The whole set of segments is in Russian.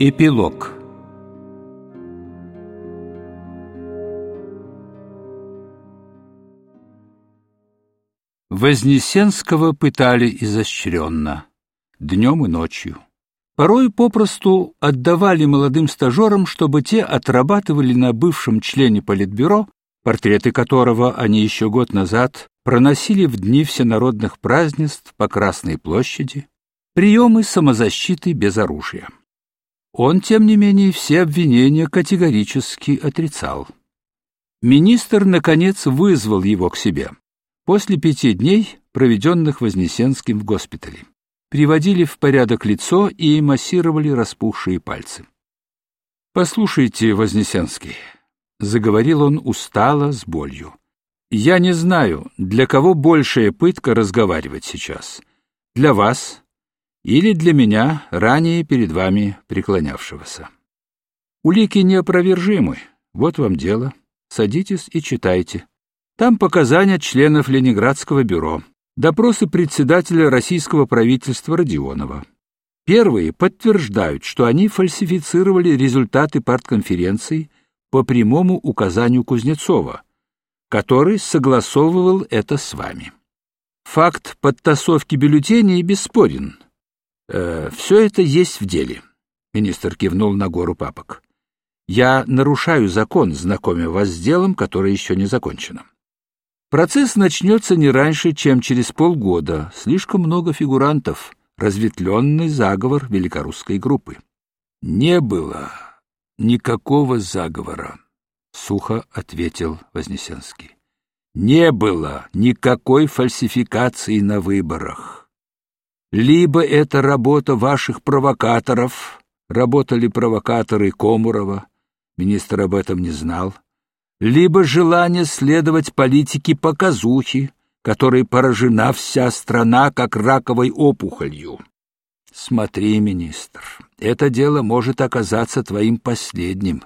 Эпилог Вознесенского пытали изощренно, днем и ночью. Порой попросту отдавали молодым стажерам, чтобы те отрабатывали на бывшем члене Политбюро, портреты которого они еще год назад проносили в дни всенародных празднеств по Красной площади, приемы самозащиты без оружия. Он, тем не менее, все обвинения категорически отрицал. Министр, наконец, вызвал его к себе. После пяти дней, проведенных Вознесенским в госпитале, приводили в порядок лицо и массировали распухшие пальцы. «Послушайте, Вознесенский», — заговорил он устало, с болью, — «я не знаю, для кого большая пытка разговаривать сейчас. Для вас или для меня, ранее перед вами преклонявшегося. Улики неопровержимы. Вот вам дело. Садитесь и читайте. Там показания членов Ленинградского бюро, допросы председателя российского правительства Родионова. Первые подтверждают, что они фальсифицировали результаты партконференции по прямому указанию Кузнецова, который согласовывал это с вами. Факт подтасовки бюллетеней бесспорен. Э, все это есть в деле. Министр кивнул на гору папок. Я нарушаю закон, знакомя вас с делом, которое еще не закончено. Процесс начнется не раньше, чем через полгода. Слишком много фигурантов. Разветвленный заговор великорусской группы. Не было никакого заговора, сухо ответил Вознесенский. Не было никакой фальсификации на выборах. Либо это работа ваших провокаторов, работали провокаторы Комурова, министр об этом не знал, либо желание следовать политике показухи, которой поражена вся страна как раковой опухолью. Смотри, министр, это дело может оказаться твоим последним.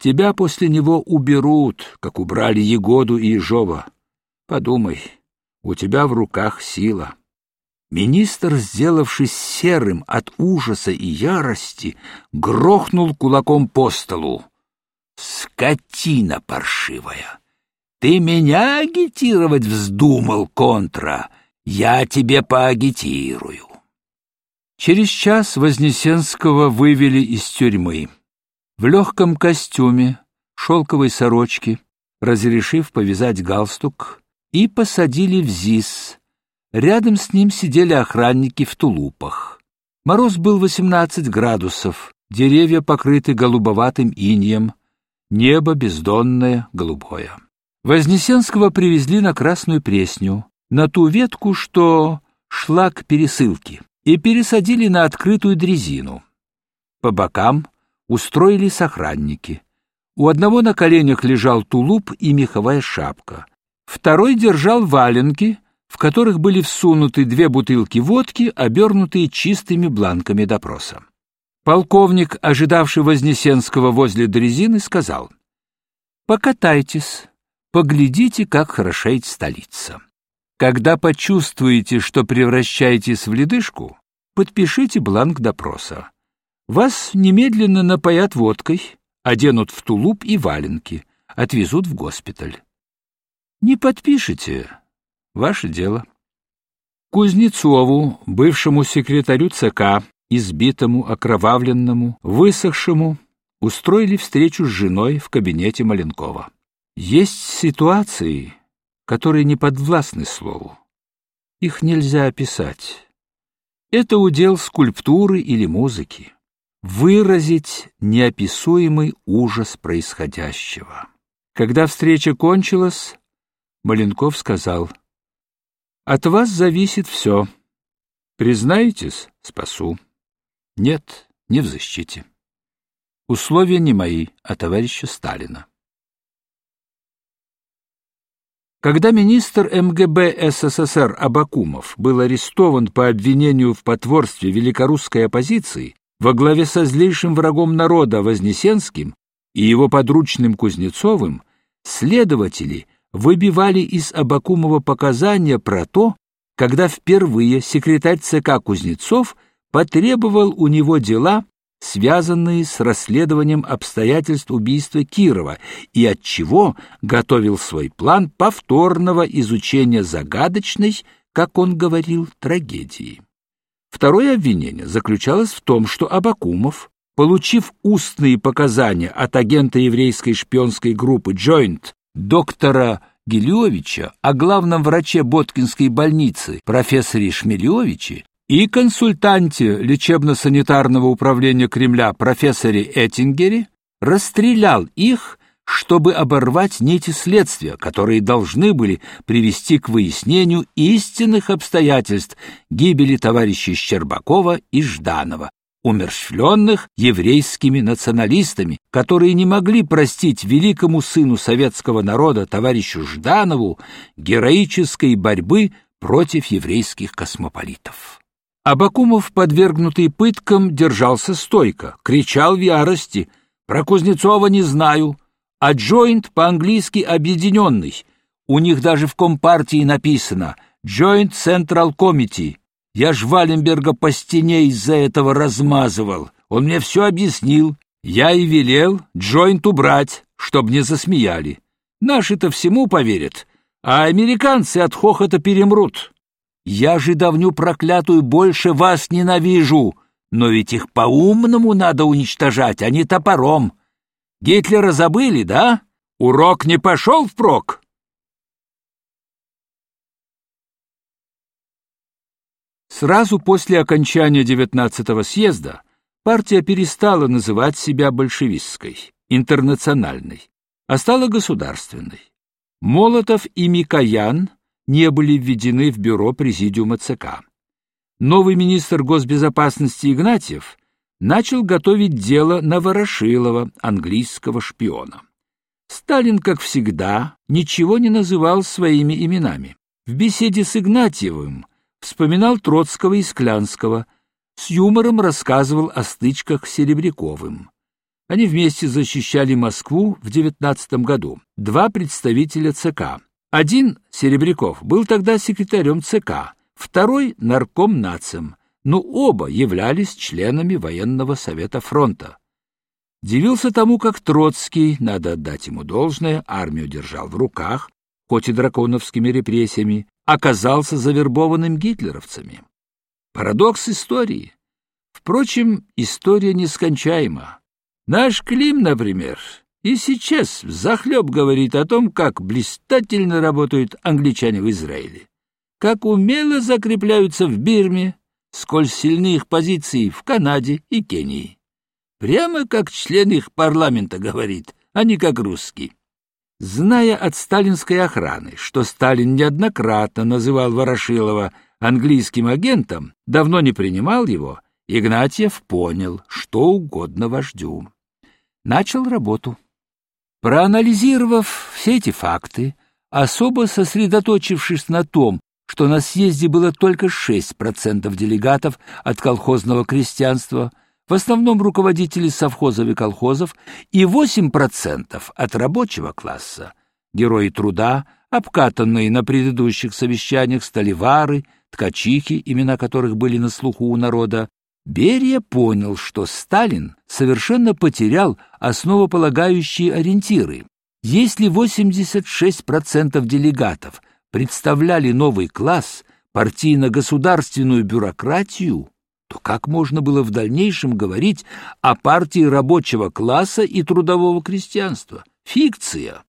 Тебя после него уберут, как убрали Егоду и Ежова. Подумай, у тебя в руках сила. Министр, сделавшись серым от ужаса и ярости, грохнул кулаком по столу. «Скотина паршивая! Ты меня агитировать вздумал, контра! Я тебе поагитирую!» Через час Вознесенского вывели из тюрьмы. В легком костюме, шелковой сорочке, разрешив повязать галстук, и посадили в ЗИС, Рядом с ним сидели охранники в тулупах. Мороз был 18 градусов, деревья покрыты голубоватым инеем, небо бездонное, голубое. Вознесенского привезли на Красную Пресню, на ту ветку, что шла к пересылке, и пересадили на открытую дрезину. По бокам устроились охранники. У одного на коленях лежал тулуп и меховая шапка. Второй держал валенки, в которых были всунуты две бутылки водки, обернутые чистыми бланками допроса. Полковник, ожидавший Вознесенского возле дрезины, сказал, «Покатайтесь, поглядите, как хорошеет столица. Когда почувствуете, что превращаетесь в ледышку, подпишите бланк допроса. Вас немедленно напоят водкой, оденут в тулуп и валенки, отвезут в госпиталь. Не подпишете, Ваше дело. Кузнецову, бывшему секретарю ЦК, избитому, окровавленному, высохшему, устроили встречу с женой в кабинете Маленкова. Есть ситуации, которые не подвластны слову. Их нельзя описать. Это удел скульптуры или музыки. Выразить неописуемый ужас происходящего. Когда встреча кончилась, Маленков сказал — от вас зависит все. Признаетесь — спасу. Нет, не в защите. Условия не мои, а товарища Сталина. Когда министр МГБ СССР Абакумов был арестован по обвинению в потворстве великорусской оппозиции во главе со злейшим врагом народа Вознесенским и его подручным Кузнецовым, следователи – выбивали из Абакумова показания про то, когда впервые секретарь ЦК Кузнецов потребовал у него дела связанные с расследованием обстоятельств убийства Кирова, и отчего готовил свой план повторного изучения загадочной, как он говорил, трагедии. Второе обвинение заключалось в том, что Абакумов, получив устные показания от агента еврейской шпионской группы Joint доктора Гелевича о главном враче Боткинской больницы профессоре Шмелевиче и консультанте лечебно-санитарного управления Кремля профессоре Эттингере, расстрелял их, чтобы оборвать нити следствия, которые должны были привести к выяснению истинных обстоятельств гибели товарищей Щербакова и Жданова, умерщвленных еврейскими националистами, которые не могли простить великому сыну советского народа товарищу Жданову героической борьбы против еврейских космополитов. Абакумов, подвергнутый пыткам, держался стойко, кричал в ярости «Про Кузнецова не знаю», а «Джойнт» по-английски «объединенный». У них даже в Компартии написано «Joint Central Committee», я ж Валенберга по стене из-за этого размазывал. Он мне все объяснил. Я и велел джойнт убрать, чтоб не засмеяли. Наши-то всему поверят, а американцы от хохота перемрут. Я же давню проклятую больше вас ненавижу, но ведь их по-умному надо уничтожать, а не топором. Гитлера забыли, да? Урок не пошел впрок? Сразу после окончания 19-го съезда партия перестала называть себя большевистской, интернациональной, а стала государственной. Молотов и Микоян не были введены в бюро президиума ЦК. Новый министр госбезопасности Игнатьев начал готовить дело на Ворошилова, английского шпиона. Сталин, как всегда, ничего не называл своими именами. В беседе с Игнатьевым вспоминал Троцкого и Склянского, с юмором рассказывал о стычках с Серебряковым. Они вместе защищали Москву в 19 году. Два представителя ЦК. Один, Серебряков, был тогда секретарем ЦК, второй — нарком нацем, но оба являлись членами военного совета фронта. Дивился тому, как Троцкий, надо отдать ему должное, армию держал в руках, хоть и драконовскими репрессиями, оказался завербованным гитлеровцами. Парадокс истории. Впрочем, история нескончаема. Наш Клим, например, и сейчас взахлеб говорит о том, как блистательно работают англичане в Израиле, как умело закрепляются в Бирме, сколь сильны их позиции в Канаде и Кении. Прямо как член их парламента говорит, а не как русский. Зная от сталинской охраны, что Сталин неоднократно называл Ворошилова английским агентом, давно не принимал его, Игнатьев понял, что угодно вождю. Начал работу. Проанализировав все эти факты, особо сосредоточившись на том, что на съезде было только 6% делегатов от колхозного крестьянства – в основном руководители совхозов и колхозов, и 8% от рабочего класса, герои труда, обкатанные на предыдущих совещаниях столевары, ткачихи, имена которых были на слуху у народа, Берия понял, что Сталин совершенно потерял основополагающие ориентиры. Если 86% делегатов представляли новый класс, партийно-государственную бюрократию, то как можно было в дальнейшем говорить о партии рабочего класса и трудового крестьянства? Фикция.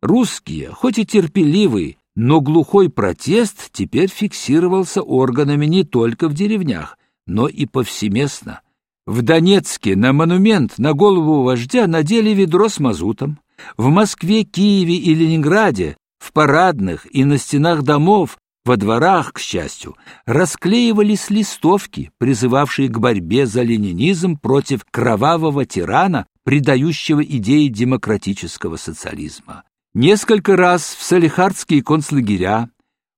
Русские, хоть и терпеливые, но глухой протест теперь фиксировался органами не только в деревнях, но и повсеместно. В Донецке на монумент на голову вождя надели ведро с мазутом. В Москве, Киеве и Ленинграде в парадных и на стенах домов во дворах, к счастью, расклеивались листовки, призывавшие к борьбе за ленинизм против кровавого тирана, предающего идеи демократического социализма. Несколько раз в Салихардские концлагеря,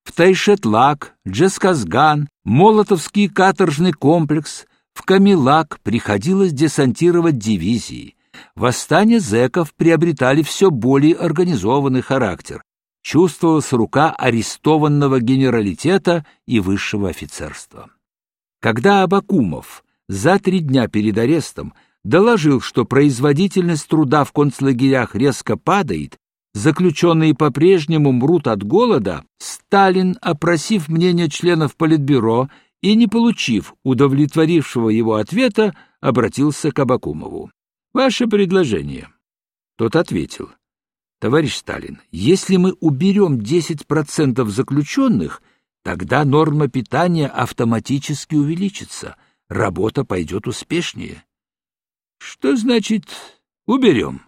в Тайшетлак, Джесказган, Молотовский каторжный комплекс, в Камилак приходилось десантировать дивизии. Восстания зэков приобретали все более организованный характер, чувствовалась рука арестованного генералитета и высшего офицерства. Когда Абакумов за три дня перед арестом доложил, что производительность труда в концлагерях резко падает, заключенные по-прежнему мрут от голода, Сталин, опросив мнение членов Политбюро и не получив удовлетворившего его ответа, обратился к Абакумову. «Ваше предложение». Тот ответил. «Товарищ Сталин, если мы уберем 10% заключенных, тогда норма питания автоматически увеличится, работа пойдет успешнее». «Что значит уберем?»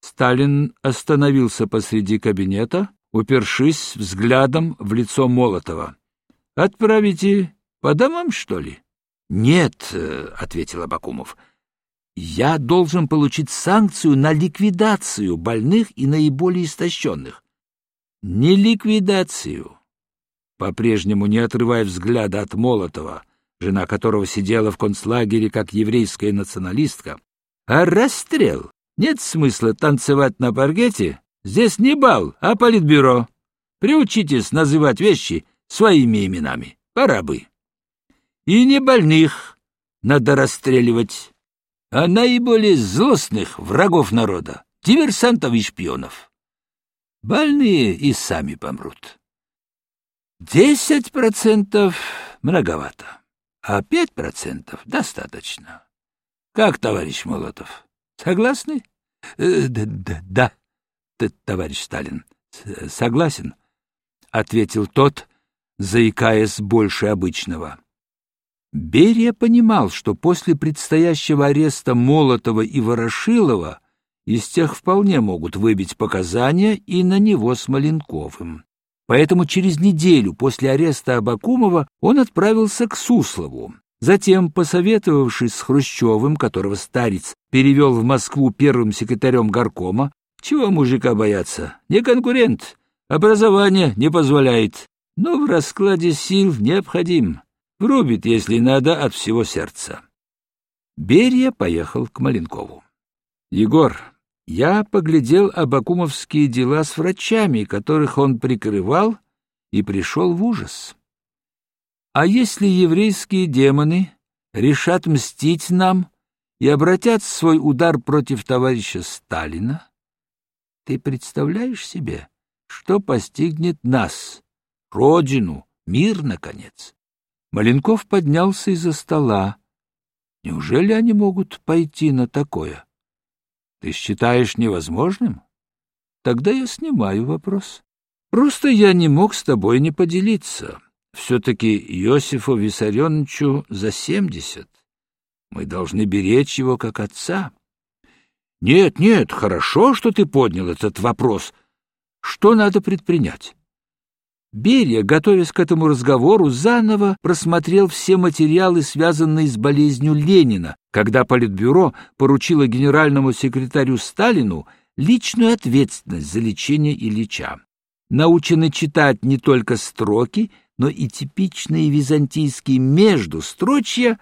Сталин остановился посреди кабинета, упершись взглядом в лицо Молотова. Отправите по домам, что ли? Нет, ответил Абакумов. Я должен получить санкцию на ликвидацию больных и наиболее истощенных. Не ликвидацию. По-прежнему не отрывая взгляда от Молотова, жена которого сидела в концлагере как еврейская националистка, а расстрел. Нет смысла танцевать на паркете. Здесь не бал, а политбюро. Приучитесь называть вещи своими именами. Пора бы. И не больных надо расстреливать, а наиболее злостных врагов народа, диверсантов и шпионов. Больные и сами помрут. Десять процентов многовато, а пять процентов достаточно. Как, товарищ Молотов, согласны? Э, да, да, да, товарищ Сталин, согласен, — ответил тот, заикаясь больше обычного. Берия понимал, что после предстоящего ареста Молотова и Ворошилова из тех вполне могут выбить показания и на него с Маленковым. Поэтому через неделю после ареста Абакумова он отправился к Суслову. Затем, посоветовавшись с Хрущевым, которого старец перевел в Москву первым секретарем горкома, чего мужика бояться, не конкурент, образование не позволяет, но в раскладе сил необходим. Врубит, если надо, от всего сердца. Берия поехал к Маленкову. — Егор, я поглядел абакумовские дела с врачами, которых он прикрывал, и пришел в ужас. А если еврейские демоны решат мстить нам и обратят свой удар против товарища Сталина, ты представляешь себе, что постигнет нас, родину, мир, наконец. Маленков поднялся из-за стола. Неужели они могут пойти на такое? Ты считаешь невозможным? Тогда я снимаю вопрос. Просто я не мог с тобой не поделиться. Все-таки Иосифу Виссарионовичу за семьдесят. Мы должны беречь его как отца. Нет, нет, хорошо, что ты поднял этот вопрос. Что надо предпринять? Берия, готовясь к этому разговору, заново просмотрел все материалы, связанные с болезнью Ленина, когда Политбюро поручило генеральному секретарю Сталину личную ответственность за лечение Ильича. Наученный читать не только строки, но и типичные византийские междустрочья,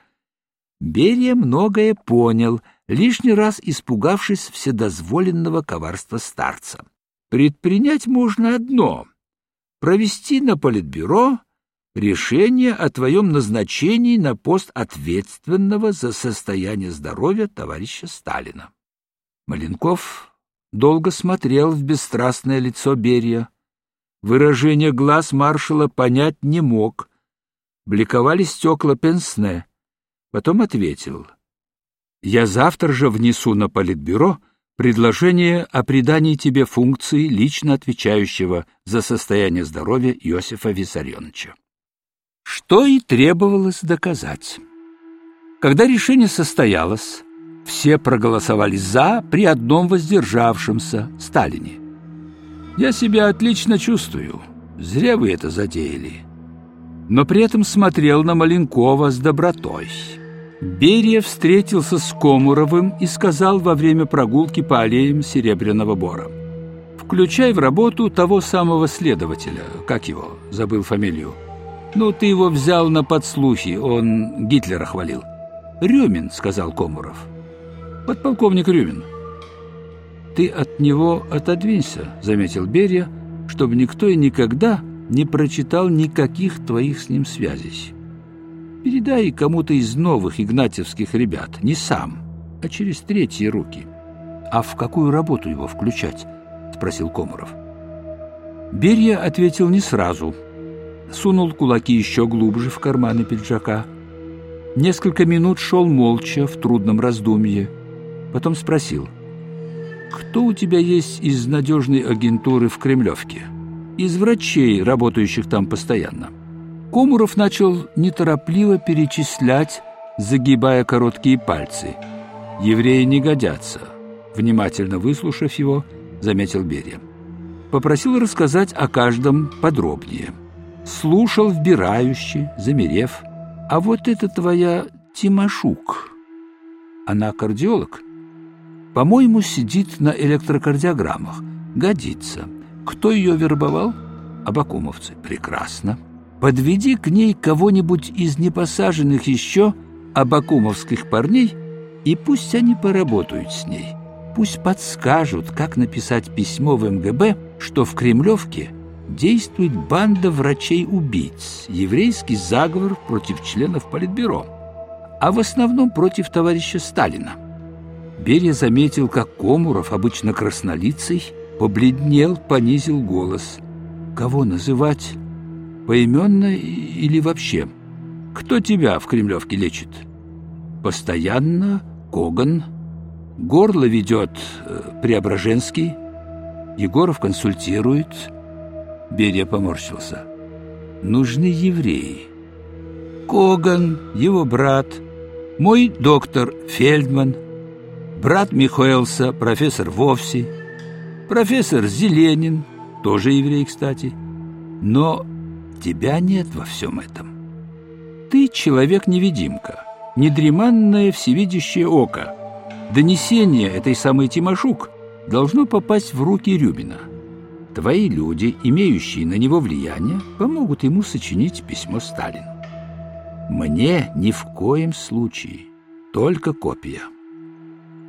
Берия многое понял, лишний раз испугавшись вседозволенного коварства старца. Предпринять можно одно провести на Политбюро решение о твоем назначении на пост ответственного за состояние здоровья товарища Сталина. Маленков долго смотрел в бесстрастное лицо Берия. Выражение глаз маршала понять не мог. Бликовали стекла пенсне. Потом ответил. «Я завтра же внесу на Политбюро предложение о придании тебе функции лично отвечающего за состояние здоровья Иосифа Виссарионовича. Что и требовалось доказать. Когда решение состоялось, все проголосовали «за» при одном воздержавшемся Сталине. «Я себя отлично чувствую. Зря вы это затеяли». Но при этом смотрел на Маленкова с добротой. Берия встретился с Комуровым и сказал во время прогулки по аллеям Серебряного Бора. «Включай в работу того самого следователя, как его, забыл фамилию. Ну, ты его взял на подслухи, он Гитлера хвалил». «Рюмин», — сказал Комуров. «Подполковник Рюмин». «Ты от него отодвинься», — заметил Берия, «чтобы никто и никогда не прочитал никаких твоих с ним связей». Передай кому-то из новых игнатьевских ребят, не сам, а через третьи руки. А в какую работу его включать? спросил Комаров. Берия ответил не сразу. Сунул кулаки еще глубже в карманы пиджака. Несколько минут шел молча в трудном раздумье. Потом спросил, «Кто у тебя есть из надежной агентуры в Кремлевке? Из врачей, работающих там постоянно?» Комуров начал неторопливо перечислять, загибая короткие пальцы. «Евреи не годятся», — внимательно выслушав его, заметил Берия. Попросил рассказать о каждом подробнее. Слушал вбирающе, замерев. «А вот это твоя Тимошук. Она кардиолог?» «По-моему, сидит на электрокардиограммах. Годится. Кто ее вербовал?» «Абакумовцы. Прекрасно». Подведи к ней кого-нибудь из непосаженных еще абакумовских парней, и пусть они поработают с ней. Пусть подскажут, как написать письмо в МГБ, что в Кремлевке действует банда врачей-убийц, еврейский заговор против членов Политбюро, а в основном против товарища Сталина. Берия заметил, как Комуров, обычно краснолицый, побледнел, понизил голос. Кого называть? Поименно или вообще? Кто тебя в Кремлевке лечит? Постоянно Коган. Горло ведет э, Преображенский. Егоров консультирует. Берия поморщился. Нужны евреи. Коган, его брат, мой доктор Фельдман, брат Михаэлса, профессор Вовси, профессор Зеленин, тоже еврей, кстати. Но Тебя нет во всем этом. Ты человек-невидимка, недреманное всевидящее око. Донесение этой самой Тимошук должно попасть в руки Рюбина. Твои люди, имеющие на него влияние, помогут ему сочинить письмо Сталину. Мне ни в коем случае, только копия.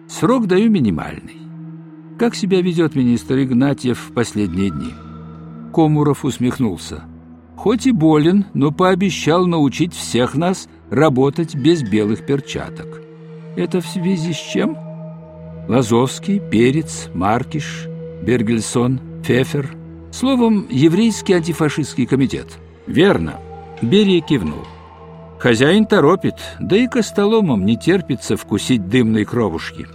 Срок даю минимальный. Как себя ведет министр Игнатьев в последние дни? Комуров усмехнулся. Хоть и болен, но пообещал научить всех нас работать без белых перчаток. Это в связи с чем? Лазовский, Перец, Маркиш, Бергельсон, Фефер. Словом, еврейский антифашистский комитет. Верно. Берия кивнул. Хозяин торопит, да и костоломам не терпится вкусить дымной кровушки.